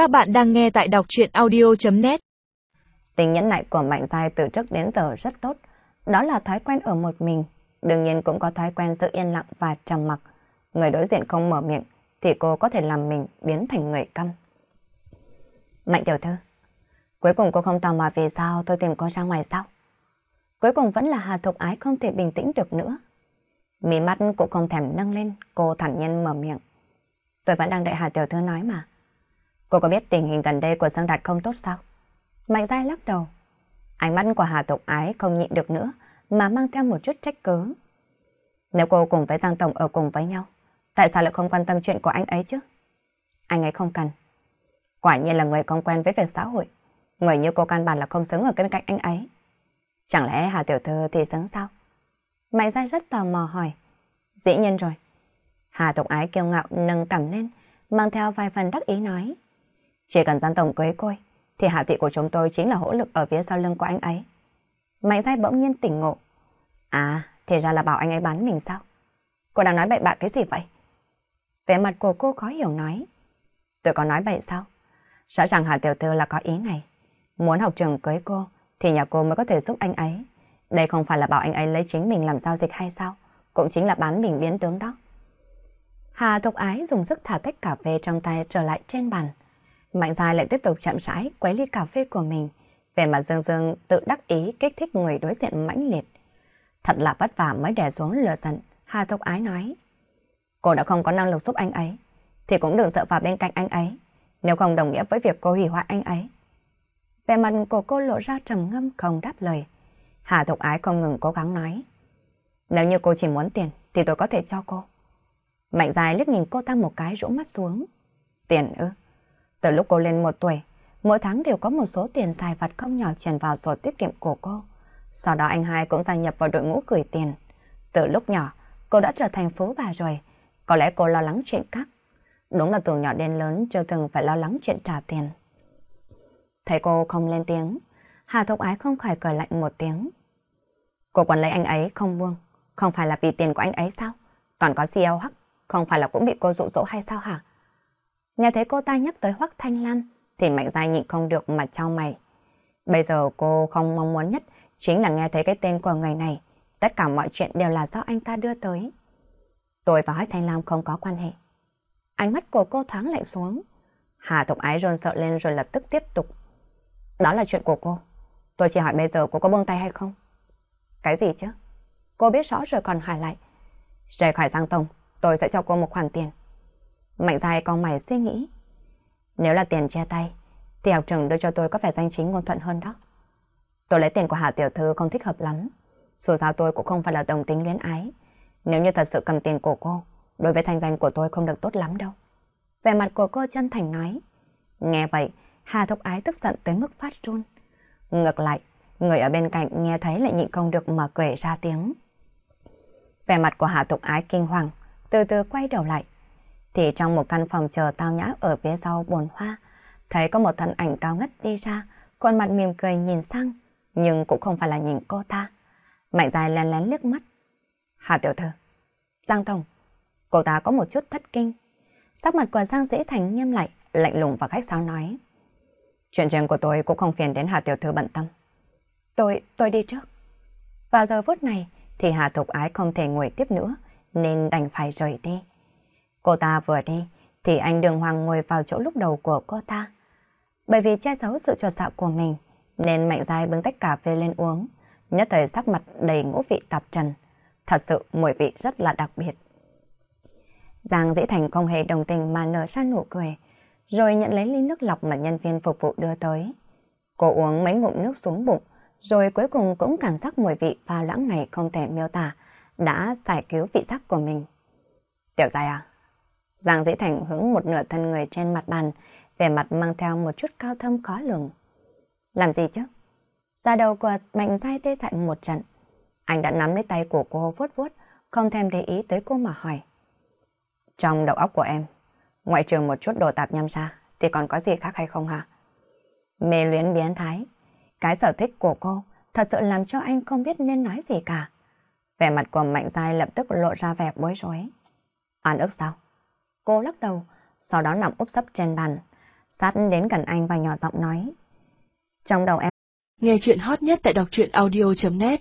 Các bạn đang nghe tại đọc chuyện audio.net Tình nhẫn nại của Mạnh Giai từ trước đến giờ rất tốt. Đó là thói quen ở một mình. Đương nhiên cũng có thói quen giữ yên lặng và trầm mặc. Người đối diện không mở miệng thì cô có thể làm mình biến thành người câm. Mạnh tiểu thư, cuối cùng cô không tò mò vì sao tôi tìm cô ra ngoài sao? Cuối cùng vẫn là Hà Thục Ái không thể bình tĩnh được nữa. Mí mắt cũng không thèm nâng lên, cô thản nhiên mở miệng. Tôi vẫn đang đợi Hà Tiểu Thư nói mà. Cô có biết tình hình gần đây của Dương Đạt không tốt sao? Mạnh dai lắc đầu. Ánh mắt của Hà Tục Ái không nhịn được nữa mà mang theo một chút trách cứ. Nếu cô cùng với Giang Tổng ở cùng với nhau, tại sao lại không quan tâm chuyện của anh ấy chứ? Anh ấy không cần. Quả nhiên là người không quen với việc xã hội. Người như cô căn bản là không xứng ở bên cạnh anh ấy. Chẳng lẽ Hà Tiểu Thư thì xứng sao? Mạnh dai rất tò mò hỏi. Dĩ nhiên rồi. Hà Tục Ái kiêu ngạo nâng cằm lên, mang theo vài phần đắc ý nói. Chỉ cần Giang Tổng cưới cô, thì hạ thị của chúng tôi chính là hỗ lực ở phía sau lưng của anh ấy. Mạnh dai bỗng nhiên tỉnh ngộ. À, thì ra là bảo anh ấy bán mình sao? Cô đang nói bậy bạ cái gì vậy? Vẻ mặt của cô khó hiểu nói. Tôi có nói bậy sao? Rõ ràng Hà Tiểu Thư là có ý này. Muốn học trường cưới cô, thì nhà cô mới có thể giúp anh ấy. Đây không phải là bảo anh ấy lấy chính mình làm giao dịch hay sao? Cũng chính là bán mình biến tướng đó. Hà Thục Ái dùng sức thả tách cà phê trong tay trở lại trên bàn. Mạnh dài lại tiếp tục chậm rãi quấy ly cà phê của mình. Về mặt dương dương tự đắc ý kích thích người đối diện mãnh liệt. Thật là vất vả mới đè xuống lửa giận. Hà Thục Ái nói. Cô đã không có năng lực giúp anh ấy. Thì cũng đừng sợ vào bên cạnh anh ấy. Nếu không đồng nghĩa với việc cô hủy hoại anh ấy. Về mặt của cô lộ ra trầm ngâm không đáp lời. Hà Thục Ái không ngừng cố gắng nói. Nếu như cô chỉ muốn tiền, thì tôi có thể cho cô. Mạnh dài liếc nhìn cô ta một cái rũ mắt xuống. Tiền ư? Từ lúc cô lên một tuổi, mỗi tháng đều có một số tiền xài vặt không nhỏ chuyển vào sổ tiết kiệm của cô. Sau đó anh hai cũng gia nhập vào đội ngũ gửi tiền. Từ lúc nhỏ, cô đã trở thành phú bà rồi. Có lẽ cô lo lắng chuyện khác. Đúng là từ nhỏ đến lớn chưa từng phải lo lắng chuyện trả tiền. Thấy cô không lên tiếng, Hà Thục Ái không khỏi cười lạnh một tiếng. Cô quản lấy anh ấy không buông, không phải là vì tiền của anh ấy sao? Còn có CLH, không phải là cũng bị cô dụ dỗ hay sao hả? Nghe thấy cô ta nhắc tới Hoắc Thanh Lam thì Mạnh Giai nhịn không được mà trao mày. Bây giờ cô không mong muốn nhất chính là nghe thấy cái tên của người này. Tất cả mọi chuyện đều là do anh ta đưa tới. Tôi và Hoắc Thanh Lam không có quan hệ. Ánh mắt của cô thoáng lạnh xuống. Hà Thục Ái rôn sợ lên rồi lập tức tiếp tục. Đó là chuyện của cô. Tôi chỉ hỏi bây giờ cô có buông tay hay không? Cái gì chứ? Cô biết rõ rồi còn hỏi lại. Rời khỏi Giang Tông, tôi sẽ cho cô một khoản tiền. Mạnh dài con mày suy nghĩ. Nếu là tiền che tay, thì học trưởng đưa cho tôi có vẻ danh chính ngôn thuận hơn đó. Tôi lấy tiền của Hà Tiểu Thư không thích hợp lắm. Dù sao tôi cũng không phải là đồng tính luyến ái. Nếu như thật sự cầm tiền của cô, đối với thanh danh của tôi không được tốt lắm đâu. Vẻ mặt của cô chân thành nói. Nghe vậy, Hà Thục Ái tức giận tới mức phát run. Ngược lại, người ở bên cạnh nghe thấy lại nhịn không được mà cười ra tiếng. Vẻ mặt của Hà Thục Ái kinh hoàng, từ từ quay đầu lại, thì trong một căn phòng chờ tao nhã ở phía sau bồn hoa, thấy có một thân ảnh cao ngất đi ra, khuôn mặt mỉm cười nhìn sang, nhưng cũng không phải là nhìn cô ta. Mạnh dài lén lén liếc mắt. Hà tiểu thư, Giang Thông, cô ta có một chút thất kinh. Sắc mặt của Giang dễ thành nghiêm lại, lạnh lùng và khách sáo nói. Chuyện riêng của tôi cũng không phiền đến Hà tiểu thư bận tâm. Tôi, tôi đi trước. Vào giờ phút này thì Hà Thục Ái không thể ngồi tiếp nữa, nên đành phải rời đi. Cô ta vừa đi, thì anh Đường Hoàng ngồi vào chỗ lúc đầu của cô ta. Bởi vì che giấu sự trột dạ của mình, nên Mạnh Giai bưng tách cà phê lên uống, nhất thời sắc mặt đầy ngũ vị tạp trần. Thật sự mùi vị rất là đặc biệt. Giang Dĩ Thành không hề đồng tình mà nở ra nụ cười, rồi nhận lấy ly nước lọc mà nhân viên phục vụ đưa tới. Cô uống mấy ngụm nước xuống bụng, rồi cuối cùng cũng cảm giác mùi vị pha loãng này không thể miêu tả, đã giải cứu vị giác của mình. Tiểu dài à, Giang Dĩ Thành hướng một nửa thân người trên mặt bàn, vẻ mặt mang theo một chút cao thâm khó lường. Làm gì chứ? Da đầu của Mạnh Giai tê dại một trận. Anh đã nắm lấy tay của cô vuốt vuốt, không thèm để ý tới cô mà hỏi. Trong đầu óc của em, ngoại trừ một chút đồ tạp nhâm ra, thì còn có gì khác hay không hả? Mê luyến biến thái, cái sở thích của cô thật sự làm cho anh không biết nên nói gì cả. Vẻ mặt của Mạnh Giai lập tức lộ ra vẻ bối rối. Oan ức sao? Cô lắc đầu, sau đó nằm úp sấp trên bàn. sát đến gần anh và nhỏ giọng nói. Trong đầu em Nghe chuyện hot nhất tại đọc truyện audio.net